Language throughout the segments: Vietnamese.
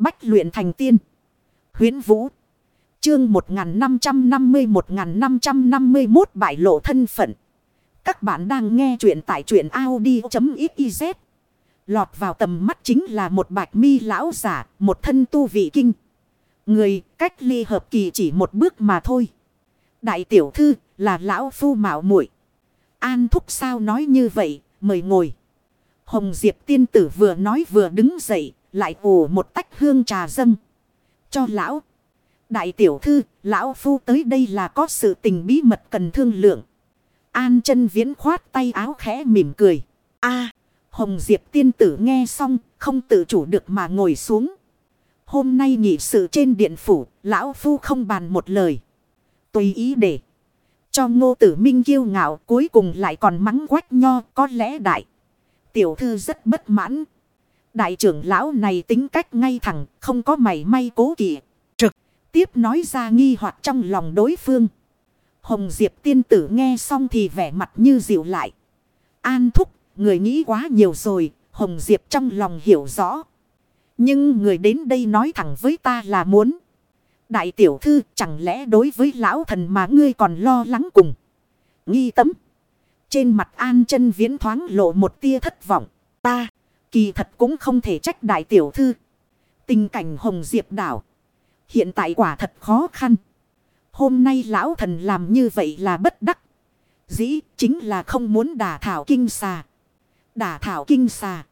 Bách luyện thành tiên. Huyến Vũ. Chương 1550-1551 bại lộ thân phận. Các bạn đang nghe truyện tại truyện Audi.xyz. Lọt vào tầm mắt chính là một bạch mi lão giả, một thân tu vị kinh. Người cách ly hợp kỳ chỉ một bước mà thôi. Đại tiểu thư là lão phu mạo muội An thúc sao nói như vậy, mời ngồi. Hồng Diệp tiên tử vừa nói vừa đứng dậy, lại ủ một tách hương trà dâng. Cho lão. Đại tiểu thư, lão phu tới đây là có sự tình bí mật cần thương lượng. An chân viễn khoát tay áo khẽ mỉm cười. a Hồng Diệp tiên tử nghe xong, không tự chủ được mà ngồi xuống. Hôm nay nghị sự trên điện phủ, lão phu không bàn một lời. Tùy ý để cho ngô tử minh kiêu ngạo cuối cùng lại còn mắng quách nho có lẽ đại. Tiểu thư rất bất mãn. Đại trưởng lão này tính cách ngay thẳng, không có mảy may cố kỵ. Trực tiếp nói ra nghi hoặc trong lòng đối phương. Hồng Diệp tiên tử nghe xong thì vẻ mặt như dịu lại. An thúc, người nghĩ quá nhiều rồi, Hồng Diệp trong lòng hiểu rõ. Nhưng người đến đây nói thẳng với ta là muốn. Đại tiểu thư chẳng lẽ đối với lão thần mà ngươi còn lo lắng cùng. Nghi tấm. Trên mặt an chân viễn thoáng lộ một tia thất vọng. Ta kỳ thật cũng không thể trách đại tiểu thư. Tình cảnh hồng diệp đảo. Hiện tại quả thật khó khăn. Hôm nay lão thần làm như vậy là bất đắc. Dĩ chính là không muốn đả thảo kinh xà. Đả thảo kinh xà.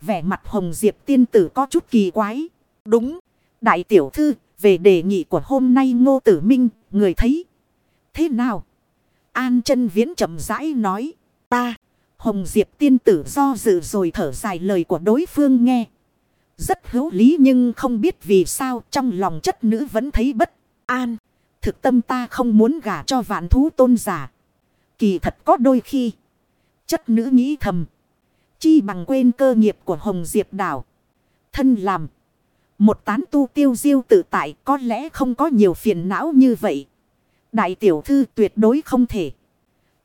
Vẻ mặt hồng diệp tiên tử có chút kỳ quái. Đúng. Đại tiểu thư về đề nghị của hôm nay ngô tử minh, người thấy. Thế nào? An chân viễn chậm rãi nói. Ta, Hồng Diệp tiên tử do dự rồi thở dài lời của đối phương nghe. Rất hữu lý nhưng không biết vì sao trong lòng chất nữ vẫn thấy bất an. Thực tâm ta không muốn gả cho vạn thú tôn giả. Kỳ thật có đôi khi. Chất nữ nghĩ thầm. Chi bằng quên cơ nghiệp của Hồng Diệp đảo. Thân làm. Một tán tu tiêu diêu tự tại có lẽ không có nhiều phiền não như vậy. Đại tiểu thư tuyệt đối không thể.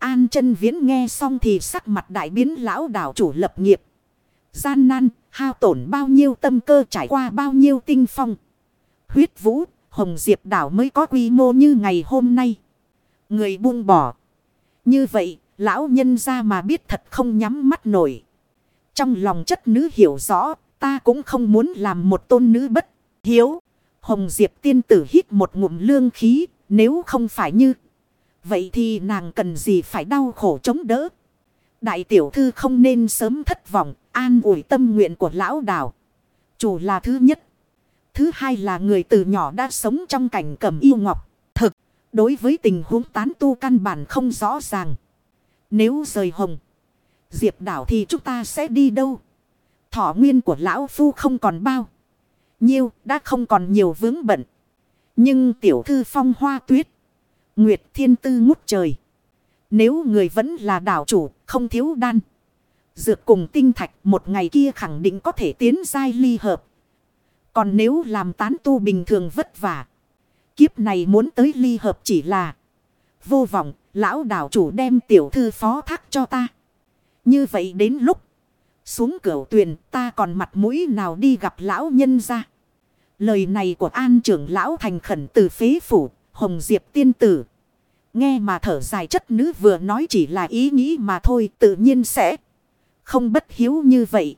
An chân viễn nghe xong thì sắc mặt đại biến lão đảo chủ lập nghiệp. Gian nan, hao tổn bao nhiêu tâm cơ trải qua bao nhiêu tinh phong. Huyết vũ, hồng diệp đảo mới có quy mô như ngày hôm nay. Người buông bỏ. Như vậy, lão nhân ra mà biết thật không nhắm mắt nổi. Trong lòng chất nữ hiểu rõ, Ta cũng không muốn làm một tôn nữ bất hiếu. Hồng Diệp tiên tử hít một ngụm lương khí. Nếu không phải như. Vậy thì nàng cần gì phải đau khổ chống đỡ. Đại tiểu thư không nên sớm thất vọng. An ủi tâm nguyện của lão đảo. Chủ là thứ nhất. Thứ hai là người từ nhỏ đã sống trong cảnh cầm yêu ngọc. Thực. Đối với tình huống tán tu căn bản không rõ ràng. Nếu rời hồng. Diệp đảo thì chúng ta sẽ đi đâu? Thọ nguyên của lão phu không còn bao. Nhiêu, đã không còn nhiều vướng bận. Nhưng tiểu thư phong hoa tuyết. Nguyệt thiên tư ngút trời. Nếu người vẫn là đảo chủ không thiếu đan. Dược cùng tinh thạch một ngày kia khẳng định có thể tiến giai ly hợp. Còn nếu làm tán tu bình thường vất vả. Kiếp này muốn tới ly hợp chỉ là vô vọng. Lão đảo chủ đem tiểu thư phó thác cho ta. Như vậy đến lúc xuống cửa tuyền ta còn mặt mũi nào đi gặp lão nhân ra. Lời này của an trưởng lão thành khẩn từ phế phủ, hồng diệp tiên tử. Nghe mà thở dài chất nữ vừa nói chỉ là ý nghĩ mà thôi, tự nhiên sẽ không bất hiếu như vậy.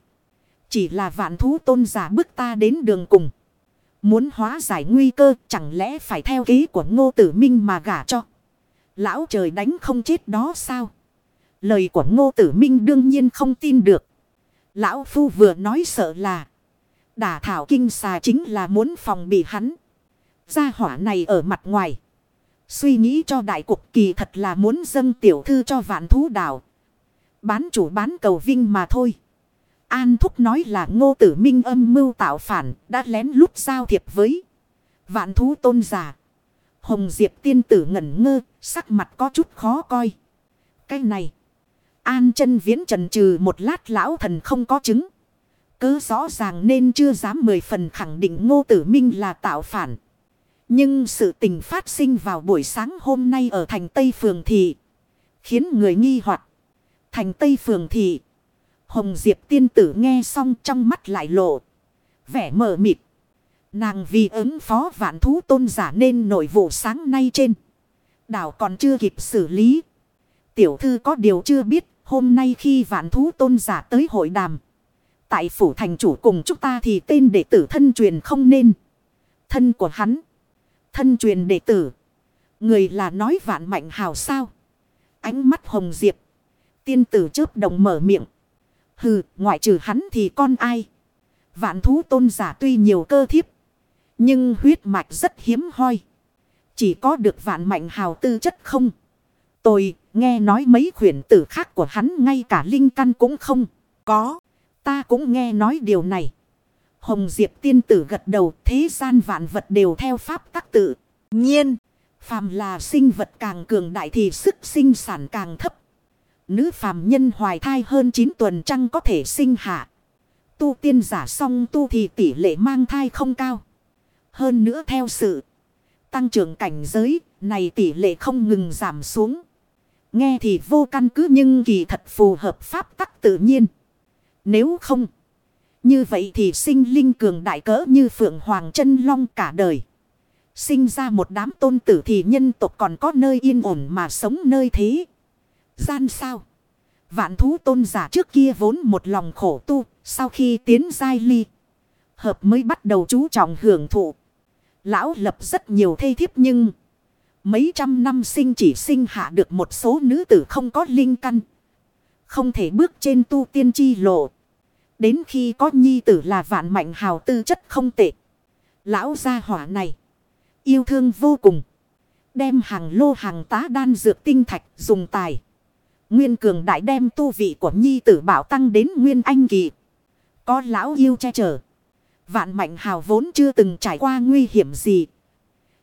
Chỉ là vạn thú tôn giả bước ta đến đường cùng. Muốn hóa giải nguy cơ, chẳng lẽ phải theo kế của ngô tử minh mà gả cho. Lão trời đánh không chết đó sao? Lời của ngô tử minh đương nhiên không tin được. Lão Phu vừa nói sợ là. Đả thảo kinh xà chính là muốn phòng bị hắn. Gia hỏa này ở mặt ngoài. Suy nghĩ cho đại cục kỳ thật là muốn dâng tiểu thư cho vạn thú đảo. Bán chủ bán cầu vinh mà thôi. An Thúc nói là ngô tử minh âm mưu tạo phản đã lén lút giao thiệp với vạn thú tôn giả. Hồng Diệp tiên tử ngẩn ngơ, sắc mặt có chút khó coi. Cái này. An chân viễn trần trừ một lát lão thần không có chứng. Cứ rõ ràng nên chưa dám mười phần khẳng định ngô tử minh là tạo phản. Nhưng sự tình phát sinh vào buổi sáng hôm nay ở thành Tây Phường Thị. Khiến người nghi hoặc Thành Tây Phường Thị. Hồng Diệp tiên tử nghe xong trong mắt lại lộ. Vẻ mờ mịt. Nàng vì ứng phó vạn thú tôn giả nên nội vụ sáng nay trên. Đảo còn chưa kịp xử lý. Tiểu thư có điều chưa biết, hôm nay khi vạn thú tôn giả tới hội đàm. Tại phủ thành chủ cùng chúng ta thì tên đệ tử thân truyền không nên. Thân của hắn. Thân truyền đệ tử. Người là nói vạn mạnh hào sao. Ánh mắt hồng diệp. Tiên tử chớp đồng mở miệng. Hừ, ngoại trừ hắn thì con ai? Vạn thú tôn giả tuy nhiều cơ thiếp. Nhưng huyết mạch rất hiếm hoi. Chỉ có được vạn mạnh hào tư chất không? Tôi nghe nói mấy khuyển tử khác của hắn ngay cả linh căn cũng không có. Ta cũng nghe nói điều này. Hồng Diệp tiên tử gật đầu thế gian vạn vật đều theo pháp tắc tự. Nhiên, phàm là sinh vật càng cường đại thì sức sinh sản càng thấp. Nữ phàm nhân hoài thai hơn 9 tuần trăng có thể sinh hạ. Tu tiên giả song tu thì tỷ lệ mang thai không cao. Hơn nữa theo sự tăng trưởng cảnh giới này tỷ lệ không ngừng giảm xuống. Nghe thì vô căn cứ nhưng kỳ thật phù hợp pháp tắc tự nhiên. Nếu không. Như vậy thì sinh linh cường đại cỡ như Phượng Hoàng chân Long cả đời. Sinh ra một đám tôn tử thì nhân tộc còn có nơi yên ổn mà sống nơi thế. Gian sao? Vạn thú tôn giả trước kia vốn một lòng khổ tu. Sau khi tiến giai ly. Hợp mới bắt đầu chú trọng hưởng thụ. Lão lập rất nhiều thê thiếp nhưng. Mấy trăm năm sinh chỉ sinh hạ được một số nữ tử không có linh căn. Không thể bước trên tu tiên chi lộ. Đến khi có nhi tử là vạn mạnh hào tư chất không tệ. Lão gia hỏa này. Yêu thương vô cùng. Đem hàng lô hàng tá đan dược tinh thạch dùng tài. Nguyên cường đại đem tu vị của nhi tử bảo tăng đến nguyên anh kỳ. Có lão yêu che chở. Vạn mạnh hào vốn chưa từng trải qua nguy hiểm gì.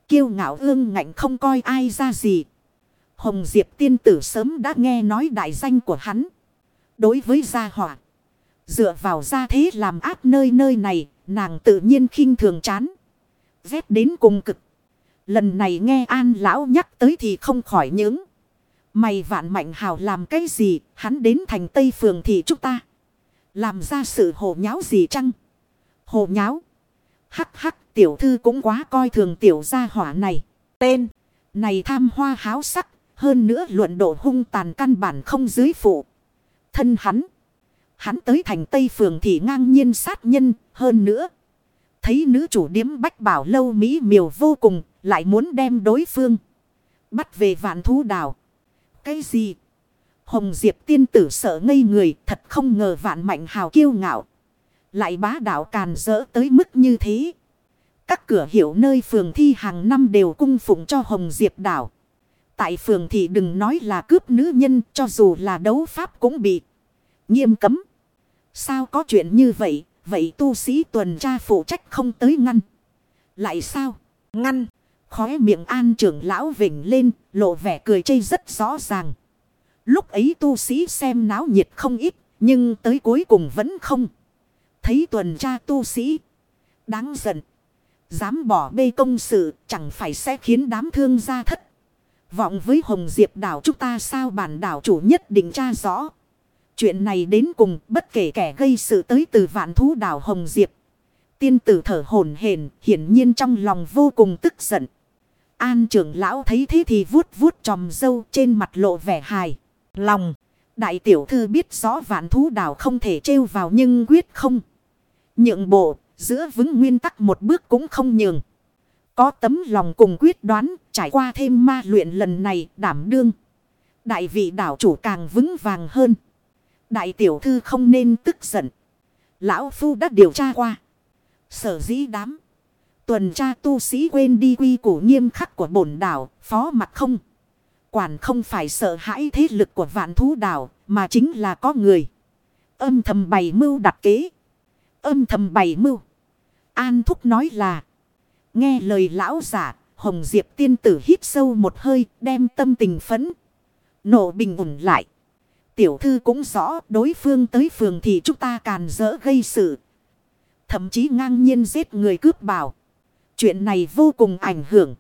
Kiêu ngạo ương ngạnh không coi ai ra gì. Hồng Diệp tiên tử sớm đã nghe nói đại danh của hắn. Đối với gia hỏa. Dựa vào gia thế làm áp nơi nơi này, nàng tự nhiên khinh thường chán. Vét đến cùng cực. Lần này nghe an lão nhắc tới thì không khỏi những. Mày vạn mạnh hào làm cái gì, hắn đến thành Tây Phường thì chúng ta. Làm ra sự hồ nháo gì chăng? Hồ nháo. Hắc hắc tiểu thư cũng quá coi thường tiểu gia hỏa này. Tên. Này tham hoa háo sắc. Hơn nữa luận độ hung tàn căn bản không dưới phụ. Thân hắn. Hắn tới thành Tây Phường thì ngang nhiên sát nhân. Hơn nữa. Thấy nữ chủ điếm bách bảo lâu mỹ miều vô cùng. Lại muốn đem đối phương. Bắt về vạn thú đảo. Cái gì? Hồng Diệp tiên tử sợ ngây người. Thật không ngờ vạn mạnh hào kiêu ngạo. Lại bá đạo càn rỡ tới mức như thế. Các cửa hiệu nơi phường thi hàng năm đều cung phụng cho Hồng Diệp đảo. Tại phường thì đừng nói là cướp nữ nhân, cho dù là đấu pháp cũng bị nghiêm cấm. Sao có chuyện như vậy? Vậy tu sĩ tuần tra phụ trách không tới ngăn. Lại sao? Ngăn. Khóe miệng an trưởng lão vỉnh lên, lộ vẻ cười chây rất rõ ràng. Lúc ấy tu sĩ xem náo nhiệt không ít, nhưng tới cuối cùng vẫn không. Thấy tuần tra tu sĩ. Đáng giận. Dám bỏ bê công sự chẳng phải sẽ khiến đám thương gia thất. Vọng với Hồng Diệp đảo chúng ta sao bản đảo chủ nhất định tra rõ. Chuyện này đến cùng bất kể kẻ gây sự tới từ vạn thú đảo Hồng Diệp. Tiên tử thở hổn hển hiển nhiên trong lòng vô cùng tức giận. An trưởng lão thấy thế thì vuốt vuốt tròm dâu trên mặt lộ vẻ hài. Lòng. Đại tiểu thư biết rõ vạn thú đảo không thể trêu vào nhưng quyết không. Nhượng bộ, giữa vững nguyên tắc một bước cũng không nhường. Có tấm lòng cùng quyết đoán, trải qua thêm ma luyện lần này đảm đương. Đại vị đảo chủ càng vững vàng hơn. Đại tiểu thư không nên tức giận. Lão Phu đã điều tra qua. Sở dĩ đám. Tuần tra tu sĩ quên đi quy củ nghiêm khắc của bổn đảo, phó mặt không. Quản không phải sợ hãi thế lực của vạn thú đảo, mà chính là có người. Âm thầm bày mưu đặt kế âm thầm bày mưu. An Thúc nói là. Nghe lời lão giả, Hồng Diệp tiên tử hít sâu một hơi, đem tâm tình phấn. Nổ bình ổn lại. Tiểu thư cũng rõ đối phương tới phường thì chúng ta càn dỡ gây sự. Thậm chí ngang nhiên giết người cướp bảo. Chuyện này vô cùng ảnh hưởng.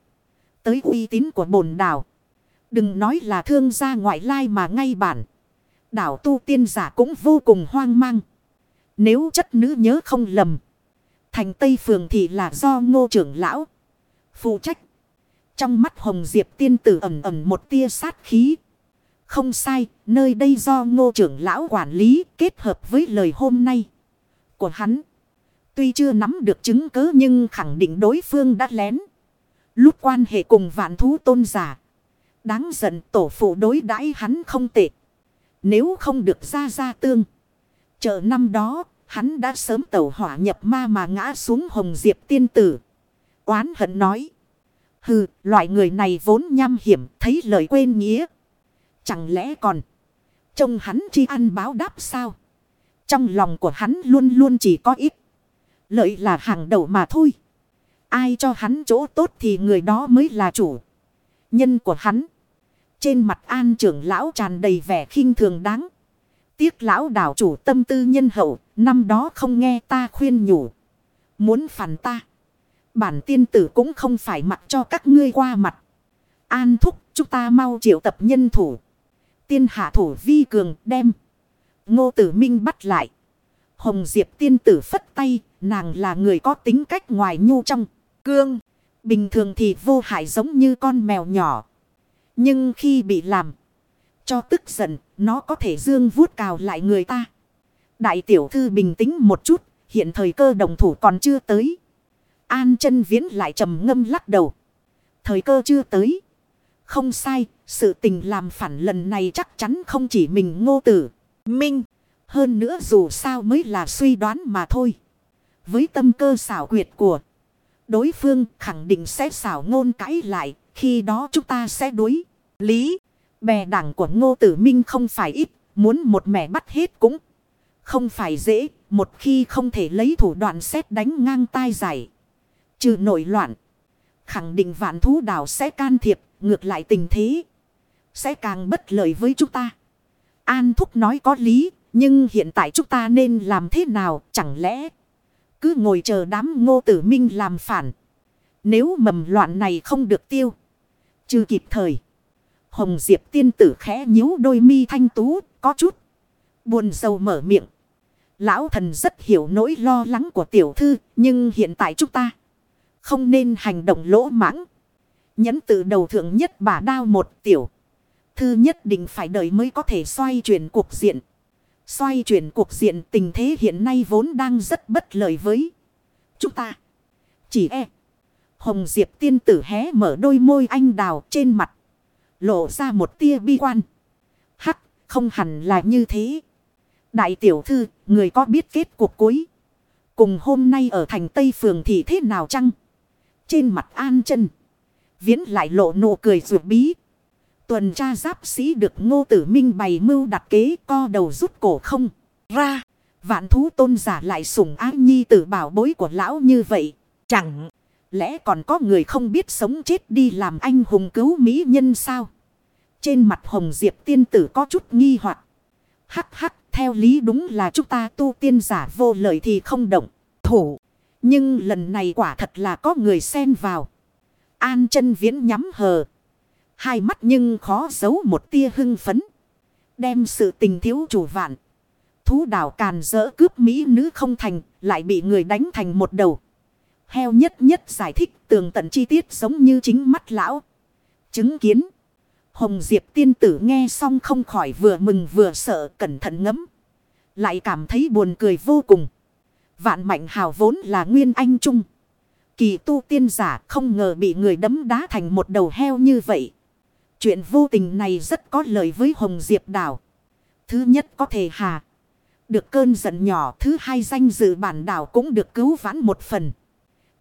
Tới uy tín của bồn đảo. Đừng nói là thương gia ngoại lai mà ngay bản. Đảo tu tiên giả cũng vô cùng hoang mang. Nếu chất nữ nhớ không lầm. Thành Tây Phường thì là do ngô trưởng lão. Phụ trách. Trong mắt Hồng Diệp tiên tử ẩm ẩm một tia sát khí. Không sai, nơi đây do ngô trưởng lão quản lý kết hợp với lời hôm nay của hắn. Tuy chưa nắm được chứng cứ nhưng khẳng định đối phương đã lén. Lúc quan hệ cùng vạn thú tôn giả. Đáng giận tổ phụ đối đãi hắn không tệ. Nếu không được ra ra tương. Chợ năm đó, hắn đã sớm tẩu hỏa nhập ma mà ngã xuống hồng diệp tiên tử. Oán hận nói. Hừ, loại người này vốn nham hiểm, thấy lời quên nghĩa. Chẳng lẽ còn trông hắn chi ăn báo đáp sao? Trong lòng của hắn luôn luôn chỉ có ít. Lợi là hàng đầu mà thôi. Ai cho hắn chỗ tốt thì người đó mới là chủ. Nhân của hắn. Trên mặt an trưởng lão tràn đầy vẻ khinh thường đáng. Tiếc lão đảo chủ tâm tư nhân hậu. Năm đó không nghe ta khuyên nhủ. Muốn phản ta. Bản tiên tử cũng không phải mặc cho các ngươi qua mặt. An thúc, chúng ta mau triệu tập nhân thủ. Tiên hạ thủ vi cường đem. Ngô tử minh bắt lại. Hồng Diệp tiên tử phất tay. Nàng là người có tính cách ngoài nhu trong. Cương. Bình thường thì vô hại giống như con mèo nhỏ. Nhưng khi bị làm. Cho tức giận. Nó có thể dương vuốt cào lại người ta. Đại tiểu thư bình tĩnh một chút. Hiện thời cơ đồng thủ còn chưa tới. An chân viễn lại trầm ngâm lắc đầu. Thời cơ chưa tới. Không sai. Sự tình làm phản lần này chắc chắn không chỉ mình ngô tử. Minh. Hơn nữa dù sao mới là suy đoán mà thôi. Với tâm cơ xảo quyệt của đối phương, khẳng định sẽ xảo ngôn cãi lại. Khi đó chúng ta sẽ đối lý. Bè đảng của ngô tử minh không phải ít. Muốn một mẻ bắt hết cũng không phải dễ. Một khi không thể lấy thủ đoạn xét đánh ngang tai giải. Trừ nổi loạn. Khẳng định vạn thú đảo sẽ can thiệp. Ngược lại tình thế. Sẽ càng bất lợi với chúng ta. An Thúc nói có lý. Nhưng hiện tại chúng ta nên làm thế nào? Chẳng lẽ cứ ngồi chờ đám ngô tử minh làm phản. Nếu mầm loạn này không được tiêu. Trừ kịp thời. Hồng Diệp tiên tử khẽ nhíu đôi mi thanh tú. Có chút. Buồn sầu mở miệng. Lão thần rất hiểu nỗi lo lắng của tiểu thư. Nhưng hiện tại chúng ta. Không nên hành động lỗ mãng. Nhấn từ đầu thượng nhất bả đao một tiểu. Thư nhất định phải đợi mới có thể xoay chuyển cuộc diện. Xoay chuyển cuộc diện tình thế hiện nay vốn đang rất bất lợi với chúng ta. Chỉ e. Hồng Diệp tiên tử hé mở đôi môi anh đào trên mặt. Lộ ra một tia bi quan. Hắc, không hẳn là như thế. Đại tiểu thư, người có biết kết cuộc cuối. Cùng hôm nay ở thành Tây Phường thì thế nào chăng? Trên mặt an chân. Viễn lại lộ nụ cười rụt bí. Tuần tra giáp sĩ được ngô tử minh bày mưu đặt kế co đầu rút cổ không ra. Vạn thú tôn giả lại sủng ái nhi tử bảo bối của lão như vậy. Chẳng lẽ còn có người không biết sống chết đi làm anh hùng cứu mỹ nhân sao? Trên mặt hồng diệp tiên tử có chút nghi hoặc Hắc hắc, theo lý đúng là chúng ta tu tiên giả vô lợi thì không động thủ. Nhưng lần này quả thật là có người xen vào. An chân viễn nhắm hờ. Hai mắt nhưng khó giấu một tia hưng phấn. Đem sự tình thiếu chủ vạn. Thú đảo càn dỡ cướp mỹ nữ không thành. Lại bị người đánh thành một đầu. Heo nhất nhất giải thích tường tận chi tiết giống như chính mắt lão. Chứng kiến. Hồng Diệp tiên tử nghe xong không khỏi vừa mừng vừa sợ, cẩn thận ngấm. Lại cảm thấy buồn cười vô cùng. Vạn mạnh hào vốn là nguyên anh trung. Kỳ tu tiên giả không ngờ bị người đấm đá thành một đầu heo như vậy. Chuyện vô tình này rất có lợi với Hồng Diệp đảo. Thứ nhất có thể hà. Được cơn giận nhỏ. Thứ hai danh dự bản đảo cũng được cứu vãn một phần.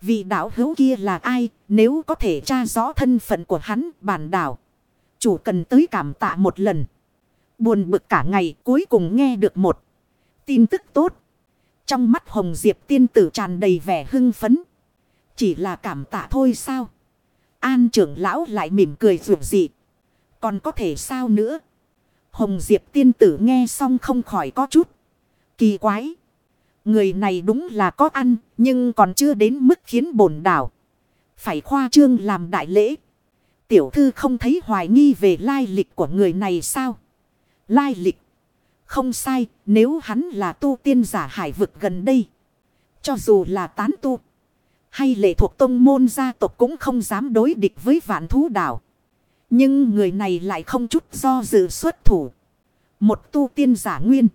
Vị đảo hữu kia là ai? Nếu có thể tra rõ thân phận của hắn, bản đảo. Chủ cần tới cảm tạ một lần. Buồn bực cả ngày, cuối cùng nghe được một tin tức tốt. Trong mắt Hồng Diệp tiên tử tràn đầy vẻ hưng phấn. Chỉ là cảm tạ thôi sao? An trưởng lão lại mỉm cười dù dị. Còn có thể sao nữa? Hồng Diệp tiên tử nghe xong không khỏi có chút. Kỳ quái. Người này đúng là có ăn. Nhưng còn chưa đến mức khiến bổn đảo. Phải khoa trương làm đại lễ. Tiểu thư không thấy hoài nghi về lai lịch của người này sao? Lai lịch. Không sai. Nếu hắn là tu tiên giả hải vực gần đây. Cho dù là tán tu. Hay lệ thuộc tông môn gia tộc cũng không dám đối địch với vạn thú đảo. Nhưng người này lại không chút do dự xuất thủ. Một tu tiên giả nguyên.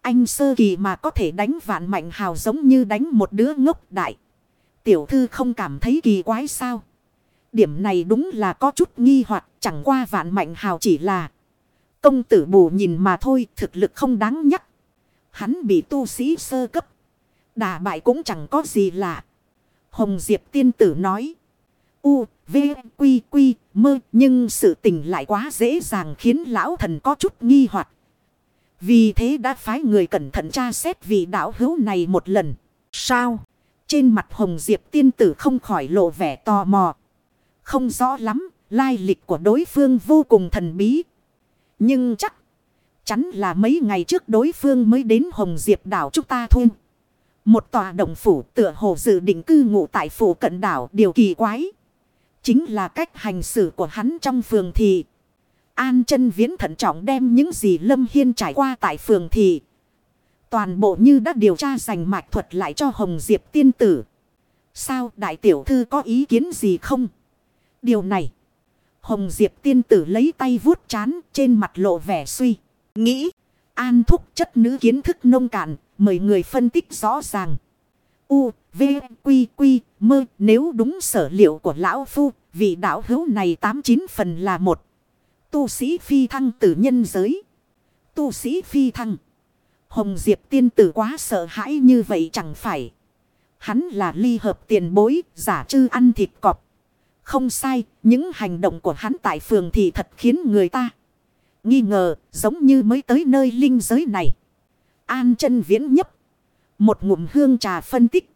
Anh sơ kỳ mà có thể đánh vạn mạnh hào giống như đánh một đứa ngốc đại. Tiểu thư không cảm thấy kỳ quái sao. Điểm này đúng là có chút nghi hoặc, chẳng qua vạn mạnh hào chỉ là công tử bù nhìn mà thôi, thực lực không đáng nhắc. Hắn bị tu sĩ sơ cấp. Đà bại cũng chẳng có gì lạ. Hồng Diệp tiên tử nói. U, V, Quy, Quy, mơ. Nhưng sự tình lại quá dễ dàng khiến lão thần có chút nghi hoặc Vì thế đã phái người cẩn thận tra xét vị đạo hữu này một lần. Sao? Trên mặt Hồng Diệp tiên tử không khỏi lộ vẻ tò mò. Không rõ lắm, lai lịch của đối phương vô cùng thần bí. Nhưng chắc chắn là mấy ngày trước đối phương mới đến Hồng Diệp đảo chúng ta thôi. Một tòa động phủ tựa hồ dự định cư ngụ tại phủ cận đảo, điều kỳ quái. Chính là cách hành xử của hắn trong phường thị. An chân viễn thận trọng đem những gì Lâm Hiên trải qua tại phường thị. Toàn bộ như đã điều tra giành mạch thuật lại cho Hồng Diệp tiên tử. Sao đại tiểu thư có ý kiến gì không? Điều này. Hồng Diệp tiên tử lấy tay vuốt chán, trên mặt lộ vẻ suy. Nghĩ. An thúc chất nữ kiến thức nông cạn. Mời người phân tích rõ ràng. U, V, Quy, Quy, mơ. Nếu đúng sở liệu của lão phu. Vị đạo hữu này tám chín phần là một. Tu sĩ phi thăng tử nhân giới. Tu sĩ phi thăng. Hồng Diệp tiên tử quá sợ hãi như vậy chẳng phải. Hắn là ly hợp tiền bối, giả trư ăn thịt cọp. Không sai, những hành động của hắn tại phường thì thật khiến người ta nghi ngờ, giống như mới tới nơi linh giới này. An chân viễn nhấp. Một ngụm hương trà phân tích.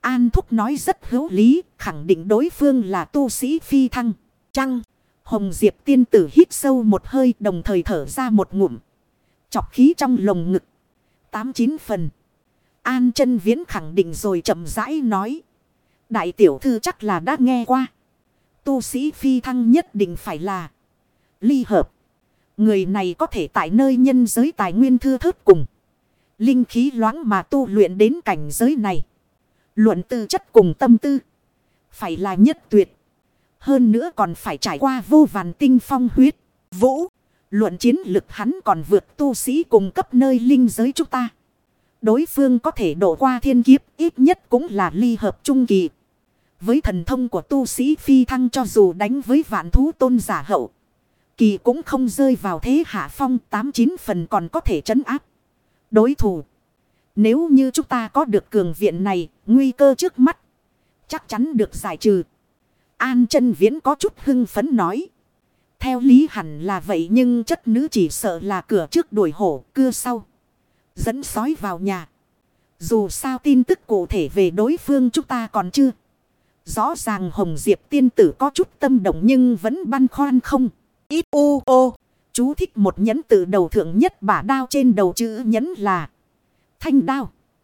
An thúc nói rất hữu lý, khẳng định đối phương là tu sĩ phi thăng. Chăng, Hồng Diệp tiên tử hít sâu một hơi đồng thời thở ra một ngụm. Chọc khí trong lồng ngực. Tám chín phần. An chân viễn khẳng định rồi chậm rãi nói. Đại tiểu thư chắc là đã nghe qua. Tu sĩ phi thăng nhất định phải là ly hợp. Người này có thể tại nơi nhân giới tài nguyên thưa thớt cùng. Linh khí loãng mà tu luyện đến cảnh giới này. Luận tư chất cùng tâm tư. Phải là nhất tuyệt. Hơn nữa còn phải trải qua vô vàn tinh phong huyết. Vũ. Luận chiến lực hắn còn vượt tu sĩ cùng cấp nơi linh giới chúng ta. Đối phương có thể đổ qua thiên kiếp, ít nhất cũng là ly hợp trung kỳ. Với thần thông của tu sĩ phi thăng cho dù đánh với vạn thú tôn giả hậu. Kỳ cũng không rơi vào thế hạ phong tám chín phần còn có thể trấn áp. Đối thủ. Nếu như chúng ta có được cường viện này, nguy cơ trước mắt. Chắc chắn được giải trừ. An chân viễn có chút hưng phấn nói. Theo lý hẳn là vậy nhưng chất nữ chỉ sợ là cửa trước đuổi hổ cưa sau. Dẫn sói vào nhà. Dù sao tin tức cụ thể về đối phương chúng ta còn chưa. Rõ ràng Hồng Diệp tiên tử có chút tâm động nhưng vẫn băn khoăn không. Ít u ô. Chú thích một nhấn từ đầu thượng nhất bả đao trên đầu chữ nhấn là thanh đao.